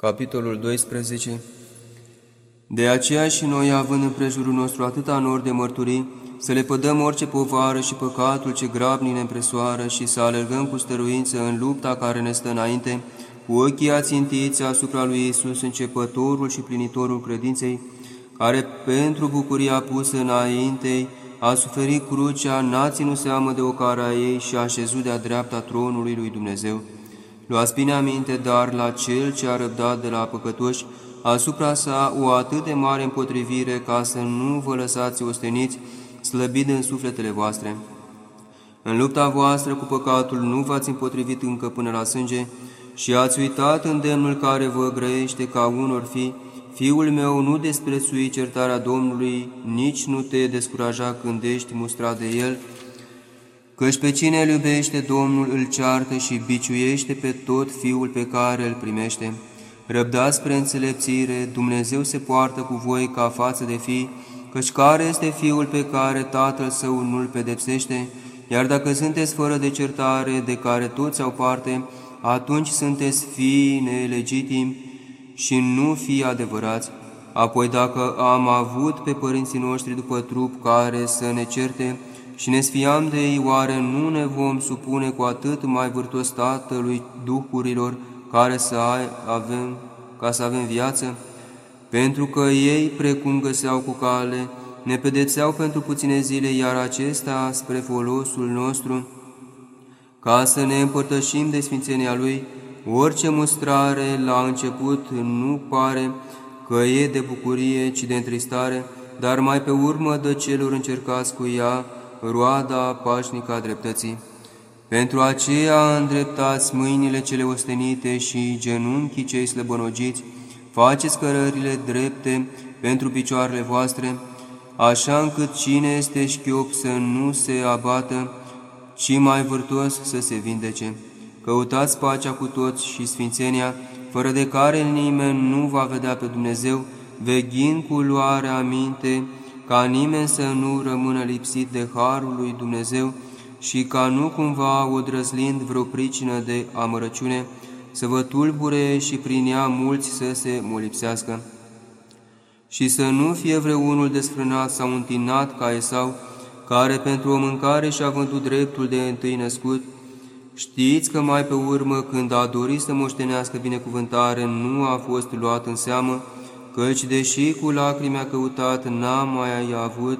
Capitolul 12 De aceea și noi, având în prejurul nostru atâta nor de mărturii, să le pădăm orice povară și păcatul ce grabni ne împresoară și să alergăm cu stăruință în lupta care ne stă înainte, cu ochii ațintiți asupra lui Isus, începătorul și plinitorul credinței, care pentru bucuria pusă înaintei a suferit crucea, n-a ținut seamă de ocara ei și a șezut de-a dreapta tronului lui Dumnezeu. Luați bine aminte, dar la cel ce a răbdat de la păcătoși, asupra sa o atât de mare împotrivire ca să nu vă lăsați osteniți, slăbit în sufletele voastre. În lupta voastră cu păcatul nu v-ați împotrivit încă până la sânge și ați uitat îndemnul care vă grăiește ca unor fi, Fiul meu, nu desprețui certarea Domnului, nici nu te descuraja când ești mustrat de El, Căci pe cine îl iubește, Domnul îl ceartă și biciuiește pe tot fiul pe care îl primește. Răbdați spre înțelepțire, Dumnezeu se poartă cu voi ca față de fi, căci care este fiul pe care tatăl său nu-l pedepsește, iar dacă sunteți fără de certare, de care toți au parte, atunci sunteți fii nelegitimi și nu fii adevărați. Apoi dacă am avut pe părinții noștri după trup care să ne certe, și ne sfiam de ei, oare nu ne vom supune cu atât mai vârtos Tatălui Duhurilor care să avem, ca să avem viață? Pentru că ei, precum găseau cu cale, ne pedepseau pentru puține zile, iar acesta spre folosul nostru, ca să ne împărtășim de sfințenia Lui, orice mustrare la început nu pare că e de bucurie, ci de întristare, dar mai pe urmă dă celor încercați cu ea roada pașnică a dreptății. Pentru aceea îndreptați mâinile cele ostenite și genunchii cei slăbănogiți, faceți cărările drepte pentru picioarele voastre, așa încât cine este șchiop să nu se abată, ci mai vârtos să se vindece. Căutați pacea cu toți și sfințenia, fără de care nimeni nu va vedea pe Dumnezeu, veghind cu luarea aminte, ca nimeni să nu rămână lipsit de harul lui Dumnezeu și ca nu cumva odrăzlind vreo pricină de amărăciune, să vă tulbure și prin ea mulți să se molipsească. Și să nu fie vreunul desfrânat sau întinat ca Esau, care pentru o mâncare și-a vândut dreptul de întâi născut, Știți că mai pe urmă, când a dorit să moștenească binecuvântare, nu a fost luat în seamă, căci deși cu lacrimi a căutat, n-a mai avut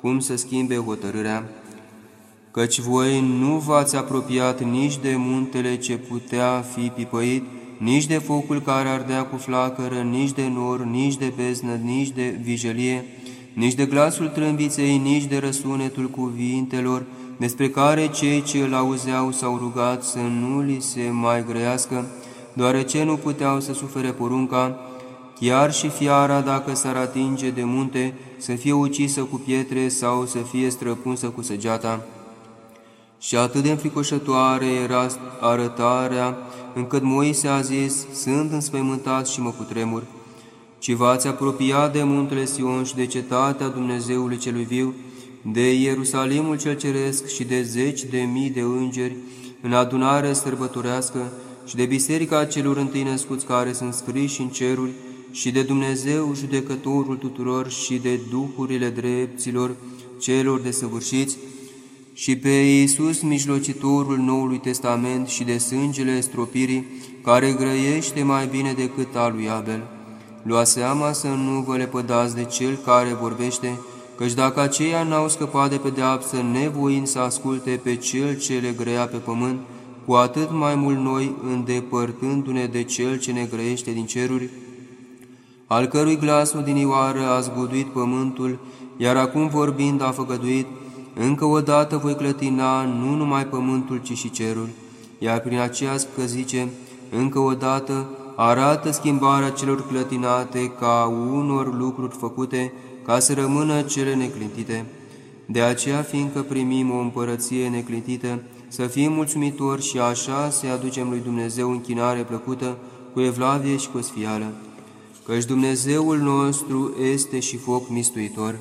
cum să schimbe hotărârea, căci voi nu v-ați apropiat nici de muntele ce putea fi pipăit, nici de focul care ardea cu flacără, nici de nor, nici de beznă, nici de vijelie, nici de glasul trâmbiței, nici de răsunetul cuvintelor, despre care cei ce îl auzeau s-au rugat să nu li se mai grăiască, deoarece nu puteau să sufere porunca, chiar și fiara, dacă s-ar atinge de munte, să fie ucisă cu pietre sau să fie străpunsă cu săgeata. Și atât de înfricoșătoare era arătarea, încât Moise a zis, sunt înspăimântat și mă cutremur, ci v-ați apropiat de muntele Sion și de cetatea Dumnezeului celui viu, de Ierusalimul cel ceresc și de zeci de mii de îngeri, în adunare sărbătorească, și de biserica celor întâi născuți care sunt scriși în ceruri, și de Dumnezeu, judecătorul tuturor, și de duhurile drepților celor desăvârșiți, și pe Iisus, mijlocitorul Noului Testament, și de sângele stropirii, care grăiește mai bine decât al lui Abel. Lua seama să nu vă lepădați de cel care vorbește, căci dacă aceia n-au scăpat de pedeapsă, nevoind să asculte pe cel ce le grăia pe pământ, cu atât mai mult noi, îndepărtându-ne de cel ce ne grăiește din ceruri, al cărui glas odinioară a zguduit pământul, iar acum vorbind a făgăduit, încă o dată voi clătina nu numai pământul, ci și cerul, iar prin aceea că zice, încă o dată arată schimbarea celor clătinate ca unor lucruri făcute, ca să rămână cele neclintite. De aceea, fiindcă primim o împărăție neclintită, să fim mulțumitori și așa să aducem lui Dumnezeu închinare plăcută, cu evlavie și cu sfială căci Dumnezeul nostru este și foc mistuitor.